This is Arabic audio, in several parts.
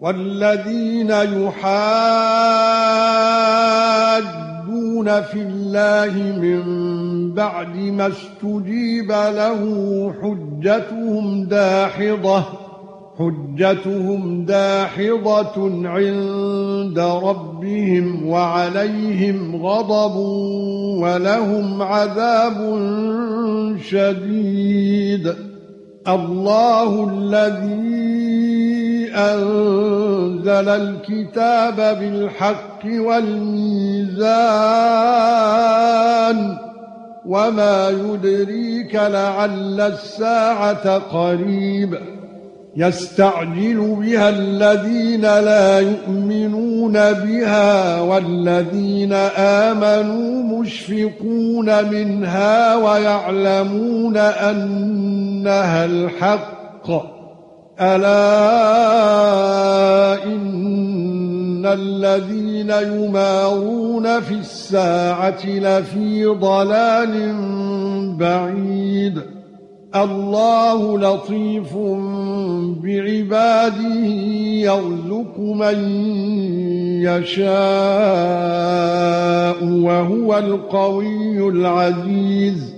والذين يحاجون في الله من بعد ما استجيب له حجتهم داحضة حجتهم داحضة عند ربهم وعليهم غضب ولهم عذاب شديد. الله الذي أنزل الكتاب بالحق والميزان وما يدريك لعل الساعة قريب يستعجل بها الذين لا يؤمنون بها والذين آمنوا مشفقون منها ويعلمون أنها الحق ألا إن الذين يمارون في الساعة لفي ضلال بعيد. الله لطيف بعباده يرزق من يشاء وهو القوي العزيز.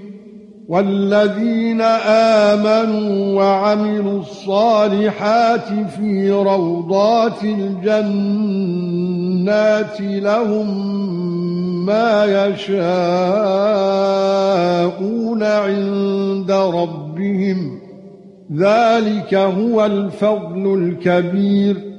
وَالَّذِينَ آمَنُوا وَعَمِلُوا الصَّالِحَاتِ فِي رَوْضَاتِ الْجَنَّاتِ لَهُم ما يشاءون عند ربهم. ذلك هو الفضل الكبير.